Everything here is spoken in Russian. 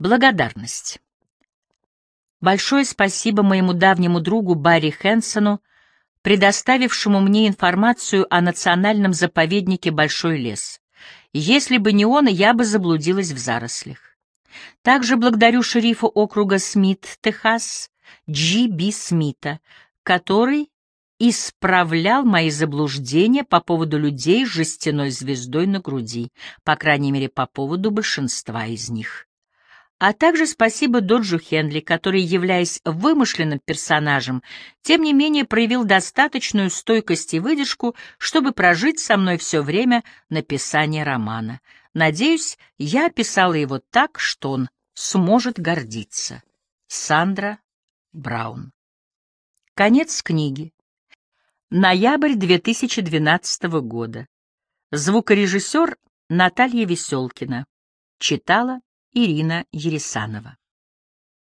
Благодарность. Большое спасибо моему давнему другу Барри Хэнсону, предоставившему мне информацию о национальном заповеднике Большой лес. Если бы не он, я бы заблудилась в зарослях. Также благодарю шерифа округа Смит, Техас, Джи Би Смита, который исправлял мои заблуждения по поводу людей с жестяной звездой на груди, по крайней мере, по поводу большинства из них. А также спасибо Доджу Хенли, который, являясь вымышленным персонажем, тем не менее проявил достаточную стойкость и выдержку, чтобы прожить со мной все время написания романа. Надеюсь, я описала его так, что он сможет гордиться. Сандра Браун. Конец книги. Ноябрь 2012 года. Звукорежиссер Наталья Веселкина. Читала Ирина Ересанова